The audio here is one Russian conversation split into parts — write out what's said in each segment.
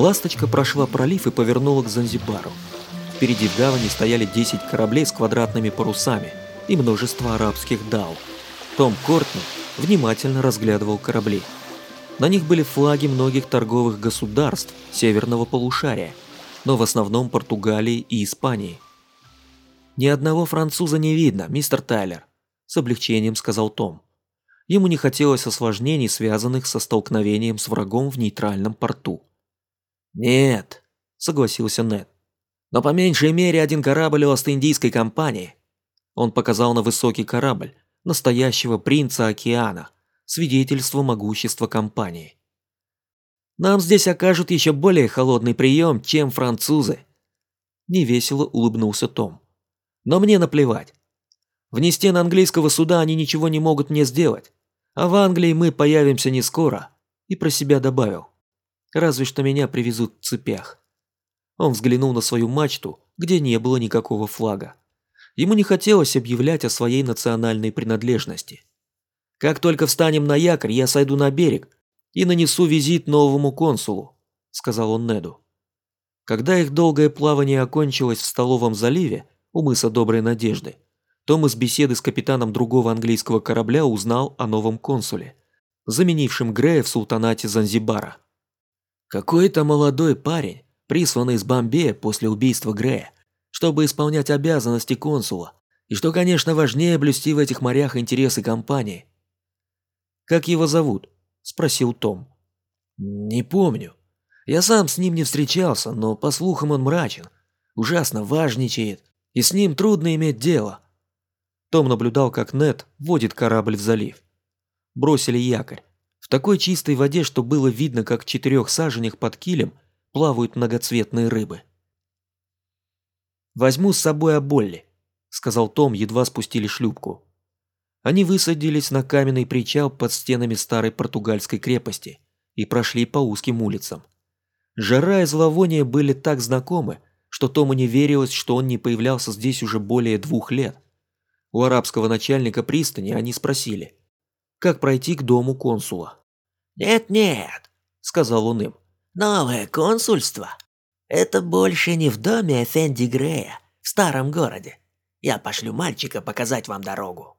Ласточка прошла пролив и повернула к Занзибару. Впереди в гавани стояли 10 кораблей с квадратными парусами и множество арабских дал. Том Кортни внимательно разглядывал корабли. На них были флаги многих торговых государств северного полушария, но в основном Португалии и Испании. «Ни одного француза не видно, мистер Тайлер», – с облегчением сказал Том. Ему не хотелось осложнений, связанных со столкновением с врагом в нейтральном порту. «Нет», – согласился Нед. «Но по меньшей мере один корабль у Ост-Индийской компании». Он показал на высокий корабль, настоящего принца океана, свидетельство могущества компании. «Нам здесь окажут еще более холодный прием, чем французы», – невесело улыбнулся Том. «Но мне наплевать. Вне стен английского суда они ничего не могут мне сделать. А в Англии мы появимся не скоро. И про себя добавил. Разве что меня привезут в цепях. Он взглянул на свою мачту, где не было никакого флага. Ему не хотелось объявлять о своей национальной принадлежности. «Как только встанем на якорь, я сойду на берег и нанесу визит новому консулу», – сказал он Неду. Когда их долгое плавание окончилось в столовом заливе у мыса Доброй Надежды, том из беседы с капитаном другого английского корабля узнал о новом консуле, заменившем Грея в султанате Занзибара. Какой-то молодой парень, присланный из Бомбея после убийства Грея, чтобы исполнять обязанности консула, и что, конечно, важнее блюсти в этих морях интересы компании. «Как его зовут?» – спросил Том. «Не помню. Я сам с ним не встречался, но, по слухам, он мрачен, ужасно важничает, и с ним трудно иметь дело». Том наблюдал, как Нет водит корабль в залив. Бросили якорь. Такой чистой воде, что было видно, как в четырех саженях под килем плавают многоцветные рыбы. «Возьму с собой Аболли», — сказал Том, едва спустили шлюпку. Они высадились на каменный причал под стенами старой португальской крепости и прошли по узким улицам. Жара и зловоние были так знакомы, что Тому не верилось, что он не появлялся здесь уже более двух лет – у арабского начальника пристани они спросили, как пройти к дому консула. «Нет-нет», — сказал он им, — «новое консульство. Это больше не в доме Эфенди Грея, в старом городе. Я пошлю мальчика показать вам дорогу».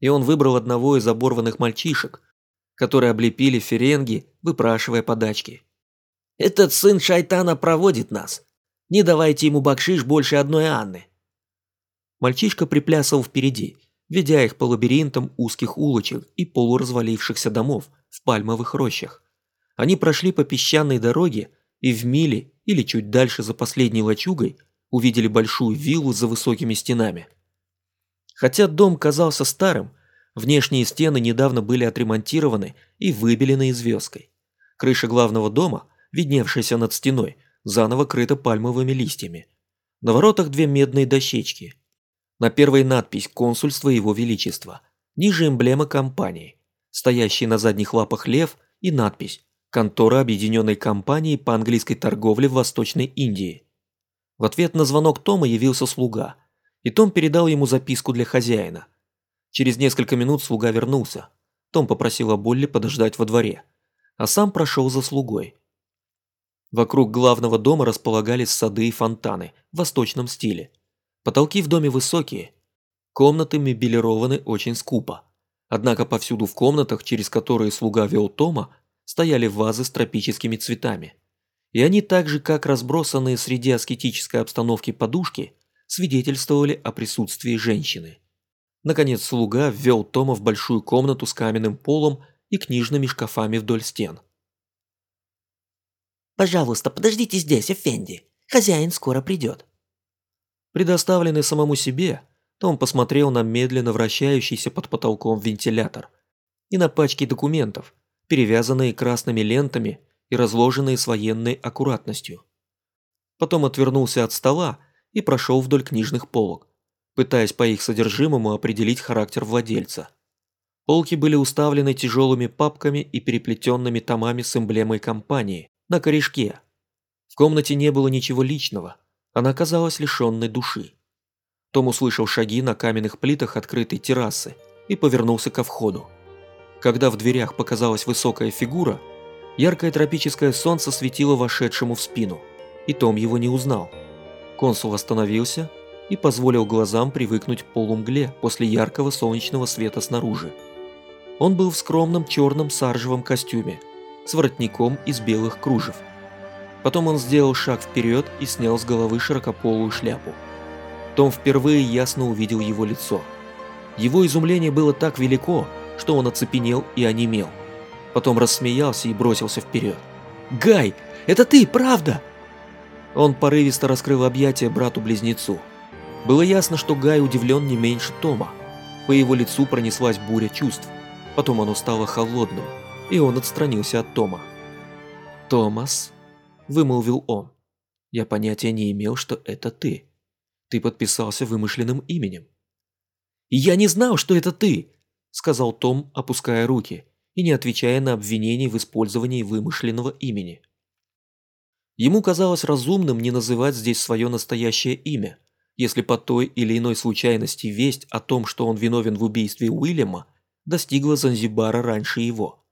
И он выбрал одного из оборванных мальчишек, которые облепили ференги, выпрашивая подачки. «Этот сын шайтана проводит нас. Не давайте ему бакшиш больше одной Анны. Мальчишка приплясывал впереди, ведя их по лабиринтам узких улочек и полуразвалившихся домов в пальмовых рощах. Они прошли по песчаной дороге и в миле или чуть дальше за последней лачугой увидели большую виллу за высокими стенами. Хотя дом казался старым, внешние стены недавно были отремонтированы и выбелены звездкой. Крыша главного дома, видневшаяся над стеной, заново крыта пальмовыми листьями. На воротах две медные дощечки – на первой надпись «Консульство Его Величества», ниже эмблема компании, стоящий на задних лапах лев и надпись «Контора Объединенной Компании по английской торговле в Восточной Индии». В ответ на звонок Тома явился слуга, и Том передал ему записку для хозяина. Через несколько минут слуга вернулся. Том попросил Аболли подождать во дворе, а сам прошел за слугой. Вокруг главного дома располагались сады и фонтаны в восточном стиле – Потолки в доме высокие. Комнаты мебелированы очень скупо. Однако повсюду в комнатах, через которые слуга вел Тома, стояли вазы с тропическими цветами. И они так же, как разбросанные среди аскетической обстановки подушки, свидетельствовали о присутствии женщины. Наконец слуга ввел Тома в большую комнату с каменным полом и книжными шкафами вдоль стен. «Пожалуйста, подождите здесь, Эфенди. Хозяин скоро придет», Предоставленный самому себе, Том посмотрел на медленно вращающийся под потолком вентилятор и на пачки документов, перевязанные красными лентами и разложенные с военной аккуратностью. Потом отвернулся от стола и прошел вдоль книжных полок, пытаясь по их содержимому определить характер владельца. Полки были уставлены тяжелыми папками и переплетенными томами с эмблемой компании на корешке. В комнате не было ничего личного – она казалась лишенной души. Том услышал шаги на каменных плитах открытой террасы и повернулся ко входу. Когда в дверях показалась высокая фигура, Яркое тропическое солнце светило вошедшему в спину, и Том его не узнал. Консул остановился и позволил глазам привыкнуть к полумгле после яркого солнечного света снаружи. Он был в скромном черном саржевом костюме с воротником из белых кружев. Потом он сделал шаг вперед и снял с головы широкополую шляпу. Том впервые ясно увидел его лицо. Его изумление было так велико, что он оцепенел и онемел потом рассмеялся и бросился вперед. «Гай, это ты, правда?» Он порывисто раскрыл объятия брату-близнецу. Было ясно, что Гай удивлен не меньше Тома. По его лицу пронеслась буря чувств. Потом оно стало холодным, и он отстранился от Тома. «Томас», — вымолвил он, — «я понятия не имел, что это ты. Ты подписался вымышленным именем». «Я не знал, что это ты», — сказал Том, опуская руки и не отвечая на обвинения в использовании вымышленного имени. Ему казалось разумным не называть здесь свое настоящее имя, если по той или иной случайности весть о том, что он виновен в убийстве Уильяма, достигла Занзибара раньше его.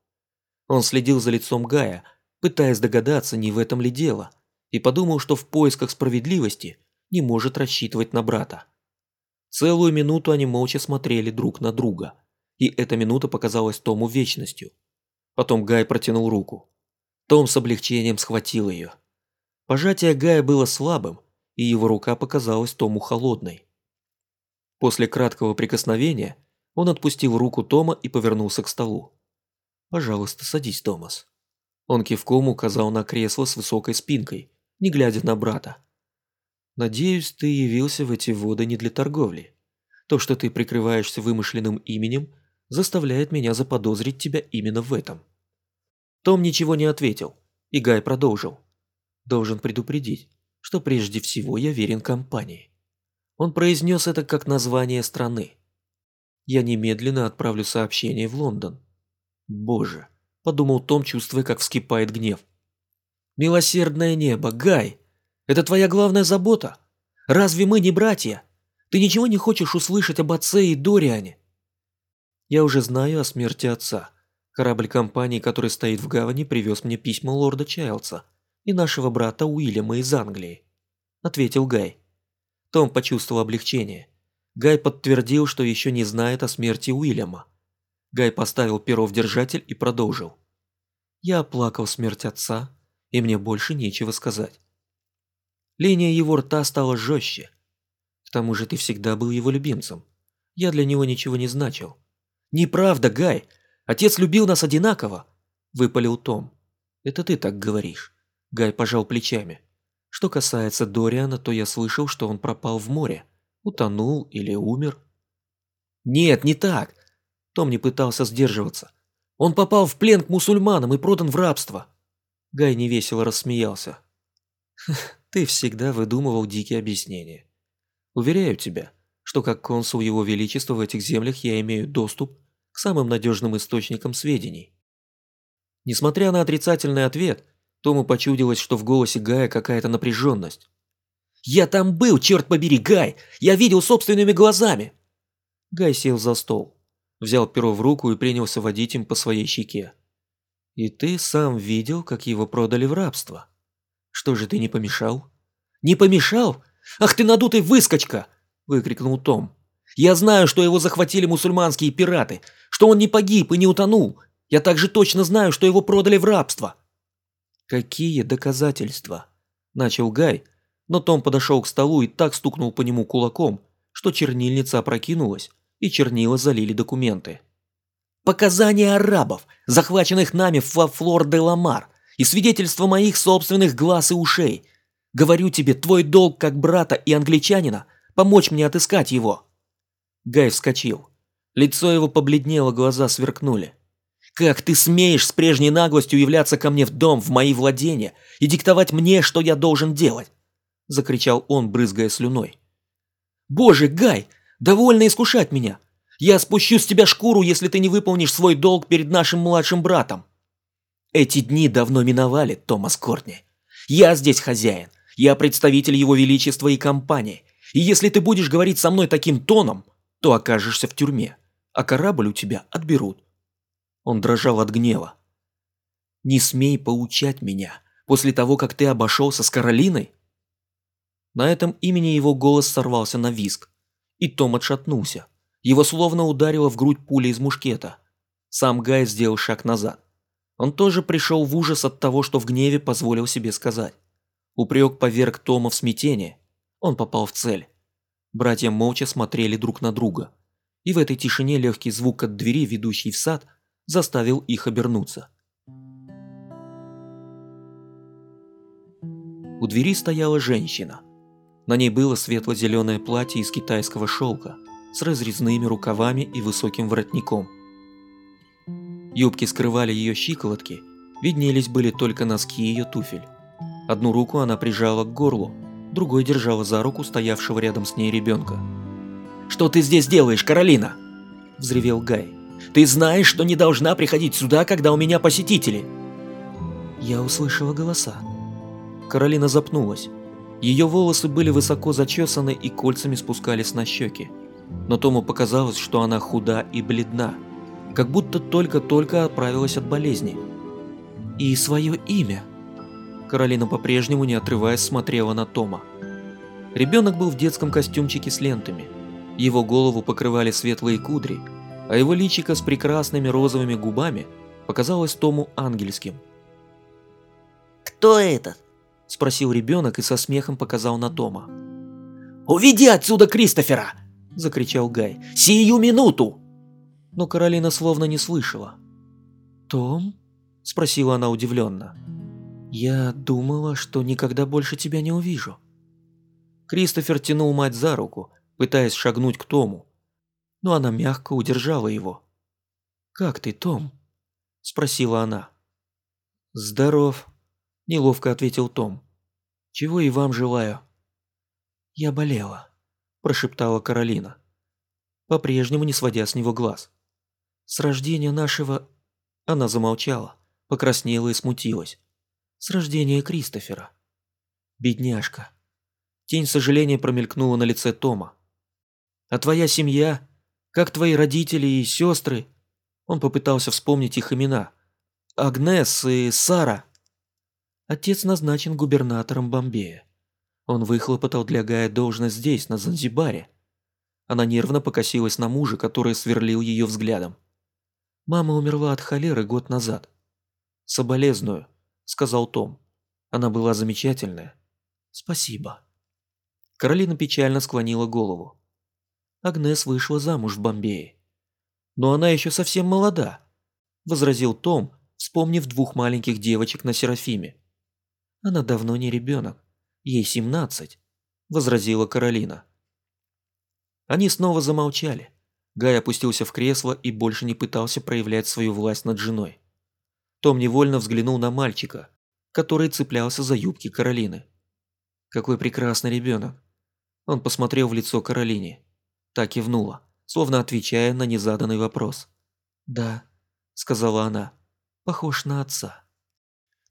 Он следил за лицом Гая, пытаясь догадаться, не в этом ли дело, и подумал, что в поисках справедливости не может рассчитывать на брата. Целую минуту они молча смотрели друг на друга – и эта минута показалась Тому вечностью. Потом Гай протянул руку. Том с облегчением схватил ее. Пожатие Гая было слабым, и его рука показалась Тому холодной. После краткого прикосновения он отпустил руку Тома и повернулся к столу. «Пожалуйста, садись, Томас». Он кивком указал на кресло с высокой спинкой, не глядя на брата. «Надеюсь, ты явился в эти воды не для торговли. То, что ты прикрываешься вымышленным именем, заставляет меня заподозрить тебя именно в этом. Том ничего не ответил, и Гай продолжил. Должен предупредить, что прежде всего я верен компании. Он произнес это как название страны. Я немедленно отправлю сообщение в Лондон. Боже, подумал Том, чувствуя, как вскипает гнев. Милосердное небо, Гай, это твоя главная забота? Разве мы не братья? Ты ничего не хочешь услышать об отце и Дориане? Я уже знаю о смерти отца. Корабль компании, который стоит в гавани, привез мне письма лорда Чайлдса и нашего брата Уильяма из Англии», – ответил Гай. Том почувствовал облегчение. Гай подтвердил, что еще не знает о смерти Уильяма. Гай поставил перо в держатель и продолжил. «Я оплакал смерть отца, и мне больше нечего сказать». Линия его рта стала жестче. К тому же ты всегда был его любимцем. Я для него ничего не значил. «Неправда, Гай. Отец любил нас одинаково», – выпалил Том. «Это ты так говоришь». Гай пожал плечами. «Что касается Дориана, то я слышал, что он пропал в море. Утонул или умер». «Нет, не так!» Том не пытался сдерживаться. «Он попал в плен к мусульманам и продан в рабство!» Гай невесело рассмеялся. «Ты всегда выдумывал дикие объяснения. Уверяю тебя, что как консул Его Величества в этих землях я имею доступ к самым надежным источникам сведений. Несмотря на отрицательный ответ, Тому почудилось, что в голосе Гая какая-то напряженность. «Я там был, черт побери, Гай! Я видел собственными глазами!» Гай сел за стол, взял перо в руку и принялся водить им по своей щеке. «И ты сам видел, как его продали в рабство? Что же ты не помешал?» «Не помешал? Ах ты надутый выскочка!» – выкрикнул Том. «Я знаю, что его захватили мусульманские пираты, что он не погиб и не утонул. Я также точно знаю, что его продали в рабство». «Какие доказательства?» – начал Гай, но Том подошел к столу и так стукнул по нему кулаком, что чернильница опрокинулась, и чернила залили документы. «Показания арабов, захваченных нами в Флор-де-Ламар, и свидетельства моих собственных глаз и ушей. Говорю тебе, твой долг как брата и англичанина – помочь мне отыскать его». Гай вскочил. Лицо его побледнело, глаза сверкнули. «Как ты смеешь с прежней наглостью являться ко мне в дом, в мои владения, и диктовать мне, что я должен делать?» Закричал он, брызгая слюной. «Боже, Гай, довольно искушать меня! Я спущу с тебя шкуру, если ты не выполнишь свой долг перед нашим младшим братом!» Эти дни давно миновали, Томас Кортни. Я здесь хозяин, я представитель его величества и компании, и если ты будешь говорить со мной таким тоном, то окажешься в тюрьме а корабль у тебя отберут». Он дрожал от гнева. Не смей поучать меня после того, как ты обошелся с Каролиной?» На этом имени его голос сорвался на виск, и Том отшатнулся. Его словно ударило в грудь пуля из мушкета. Сам Гай сделал шаг назад. Он тоже пришел в ужас от того, что в гневе позволил себе сказать. Упрек поверг Тома в смятение. Он попал в цель. Братья молча смотрели друг на друга. И в этой тишине легкий звук от двери, ведущей в сад, заставил их обернуться. У двери стояла женщина. На ней было светло-зеленое платье из китайского шелка с разрезными рукавами и высоким воротником. Юбки скрывали ее щиколотки, виднелись были только носки ее туфель. Одну руку она прижала к горлу, другой держала за руку стоявшего рядом с ней ребенка. «Что ты здесь делаешь, Каролина?» – взревел Гай. «Ты знаешь, что не должна приходить сюда, когда у меня посетители!» Я услышала голоса. Каролина запнулась. Ее волосы были высоко зачесаны и кольцами спускались на щеки. Но Тому показалось, что она худа и бледна, как будто только-только отправилась от болезни. «И свое имя?» Каролина по-прежнему, не отрываясь, смотрела на Тома. Ребенок был в детском костюмчике с лентами. Его голову покрывали светлые кудри, а его личико с прекрасными розовыми губами показалось Тому ангельским. «Кто этот?» – спросил ребенок и со смехом показал на Тома. «Уведи отсюда Кристофера!» – закричал Гай. «Сию минуту!» Но Каролина словно не слышала. «Том?» – спросила она удивленно. «Я думала, что никогда больше тебя не увижу». Кристофер тянул мать за руку, пытаясь шагнуть к Тому, но она мягко удержала его. «Как ты, Том?» – спросила она. «Здоров», – неловко ответил Том. «Чего и вам желаю». «Я болела», – прошептала Каролина, по-прежнему не сводя с него глаз. «С рождения нашего...» Она замолчала, покраснела и смутилась. «С рождения Кристофера». «Бедняжка». Тень сожаления промелькнула на лице Тома. «А твоя семья? Как твои родители и сестры?» Он попытался вспомнить их имена. «Агнес и Сара». Отец назначен губернатором Бомбея. Он выхлопотал для Гая должность здесь, на Занзибаре. Она нервно покосилась на мужа, который сверлил ее взглядом. Мама умерла от холеры год назад. «Соболезную», — сказал Том. Она была замечательная. «Спасибо». Каролина печально склонила голову. Агнес вышла замуж в Бомбее. «Но она еще совсем молода», — возразил Том, вспомнив двух маленьких девочек на Серафиме. Она давно не ребенок. Ей семнадцать», – возразила Каролина. Они снова замолчали. Гай опустился в кресло и больше не пытался проявлять свою власть над женой. Том невольно взглянул на мальчика, который цеплялся за юбки Каролины. Какой прекрасный ребенок. Он посмотрел в лицо Каролине. Так кивнула, словно отвечая на незаданный вопрос. «Да», – сказала она, – «похож на отца».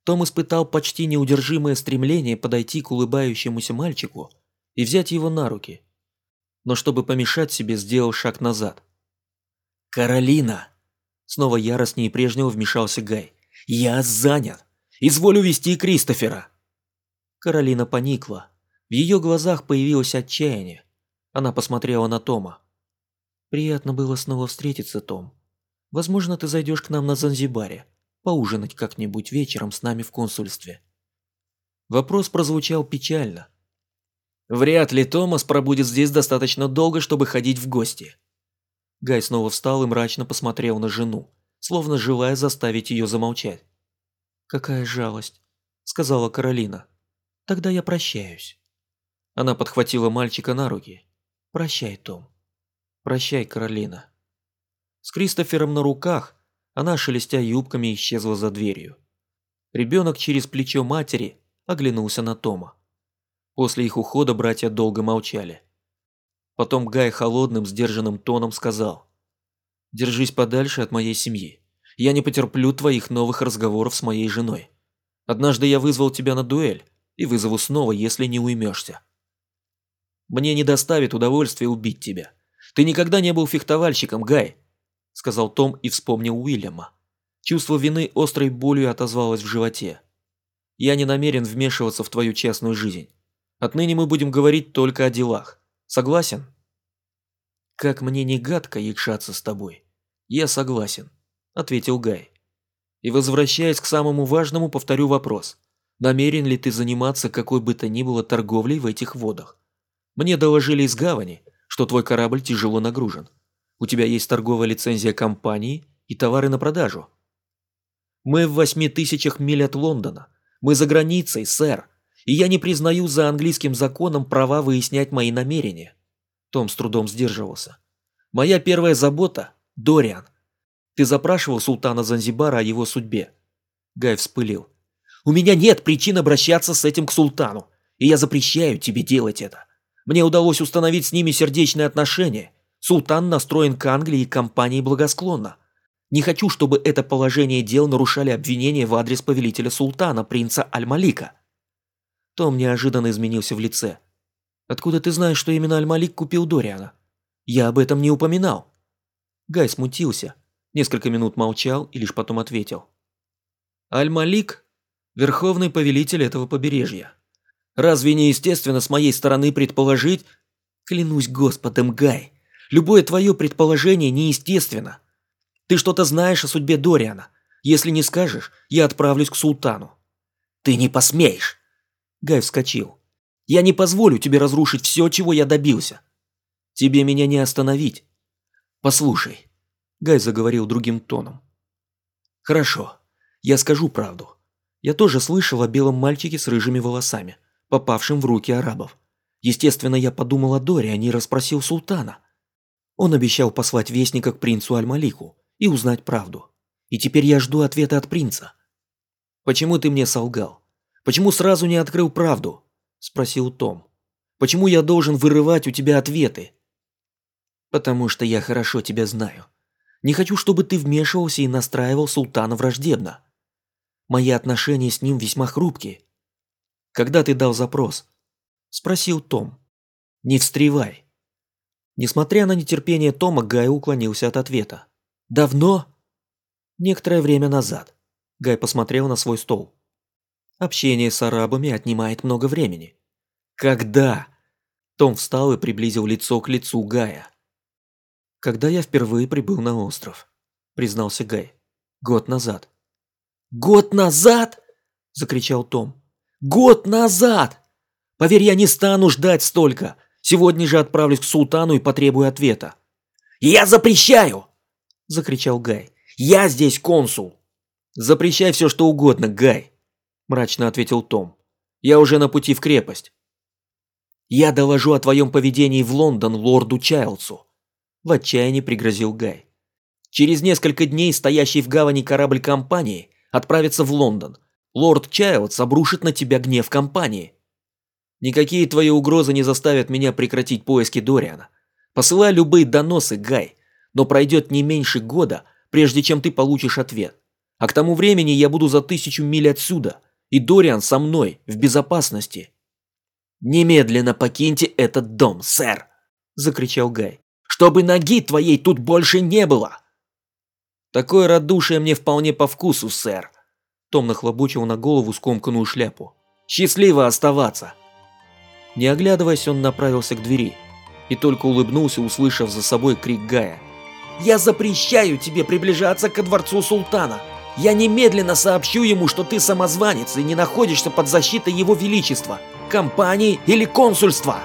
Том испытал почти неудержимое стремление подойти к улыбающемуся мальчику и взять его на руки. Но чтобы помешать себе, сделал шаг назад. «Каролина!» Снова яростнее прежнего вмешался Гай. «Я занят! Изволю вести Кристофера!» Каролина поникла. В ее глазах появилось отчаяние. Она посмотрела на Тома. «Приятно было снова встретиться, Том. Возможно, ты зайдешь к нам на Занзибаре поужинать как-нибудь вечером с нами в консульстве. Вопрос прозвучал печально. Вряд ли Томас пробудет здесь достаточно долго, чтобы ходить в гости. Гай снова встал и мрачно посмотрел на жену, словно желая заставить ее замолчать. «Какая жалость», — сказала Каролина. «Тогда я прощаюсь». Она подхватила мальчика на руки. «Прощай, Том. Прощай, Каролина». С Кристофером на руках она, шелестя юбками, исчезла за дверью. Ребенок через плечо матери оглянулся на Тома. После их ухода братья долго молчали. Потом Гай холодным, сдержанным тоном сказал. «Держись подальше от моей семьи. Я не потерплю твоих новых разговоров с моей женой. Однажды я вызвал тебя на дуэль и вызову снова, если не уймешься. Мне не доставит удовольствия убить тебя. Ты никогда не был фехтовальщиком, Гай сказал Том и вспомнил Уильяма. Чувство вины острой болью отозвалось в животе. Я не намерен вмешиваться в твою частную жизнь. Отныне мы будем говорить только о делах. Согласен? Как мне не гадко якшаться с тобой. Я согласен, ответил Гай. И возвращаясь к самому важному, повторю вопрос. Намерен ли ты заниматься какой бы то ни было торговлей в этих водах? Мне доложили из гавани, что твой корабль тяжело нагружен. У тебя есть торговая лицензия компании и товары на продажу. Мы в восьми тысячах миль от Лондона. Мы за границей, сэр. И я не признаю за английским законом права выяснять мои намерения. Том с трудом сдерживался. Моя первая забота – Дориан. Ты запрашивал султана Занзибара о его судьбе. Гай вспылил. У меня нет причин обращаться с этим к султану, и я запрещаю тебе делать это. Мне удалось установить с ними сердечные отношения. Султан настроен к Англии и компании благосклонно. Не хочу, чтобы это положение дел нарушали обвинения в адрес повелителя султана, принца Аль-Малика. Том неожиданно изменился в лице. Откуда ты знаешь, что именно Аль-Малик купил Дориана? Я об этом не упоминал. Гай смутился, несколько минут молчал и лишь потом ответил. Аль-Малик – верховный повелитель этого побережья. Разве не естественно с моей стороны предположить... Клянусь Господом, Гай, любое твое предположение неестественно. Ты что-то знаешь о судьбе Дориана. Если не скажешь, я отправлюсь к султану». «Ты не посмеешь!» Гай вскочил. «Я не позволю тебе разрушить все, чего я добился. Тебе меня не остановить. Послушай». Гай заговорил другим тоном. «Хорошо, я скажу правду. Я тоже слышал о белом мальчике с рыжими волосами, попавшем в руки арабов. Естественно, я подумал о Дориане и расспросил султана. Он обещал послать вестника к принцу Аль-Малику, и узнать правду. И теперь я жду ответа от принца. «Почему ты мне солгал? Почему сразу не открыл правду?» – спросил Том. «Почему я должен вырывать у тебя ответы?» «Потому что я хорошо тебя знаю. Не хочу, чтобы ты вмешивался и настраивал султана враждебно. Мои отношения с ним весьма хрупкие. Когда ты дал запрос?» – спросил Том. «Не встревай». Несмотря на нетерпение Тома, Гай уклонился от ответа. Давно? Некоторое время назад. Гай посмотрел на свой стол. Общение с арабами отнимает много времени. Когда? Том встал и приблизил лицо к лицу Гая. Когда я впервые прибыл на остров, признался Гай. Год назад. Год назад? Закричал Том. Год назад! Поверь, я не стану ждать столько. Сегодня же отправлюсь к султану и потребую ответа. Я запрещаю! – закричал Гай. «Я здесь консул!» «Запрещай все, что угодно, Гай!» – мрачно ответил Том. «Я уже на пути в крепость». «Я доложу о твоем поведении в Лондон лорду Чайлдсу», – в отчаянии пригрозил Гай. «Через несколько дней стоящий в гавани корабль компании отправится в Лондон. Лорд Чайлдс обрушит на тебя гнев компании». «Никакие твои угрозы не заставят меня прекратить поиски Дориана. Посылай любые доносы, Гай но пройдет не меньше года, прежде чем ты получишь ответ. А к тому времени я буду за тысячу миль отсюда, и Дориан со мной, в безопасности». «Немедленно покиньте этот дом, сэр!» – закричал Гай. «Чтобы ноги твоей тут больше не было!» «Такое радушие мне вполне по вкусу, сэр!» Том нахлобучил на голову скомканную шляпу. «Счастливо оставаться!» Не оглядываясь, он направился к двери и только улыбнулся, услышав за собой крик Гая – я запрещаю тебе приближаться ко дворцу султана. Я немедленно сообщу ему, что ты самозванец и не находишься под защитой его величества, компании или консульства.